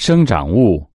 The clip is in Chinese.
生长物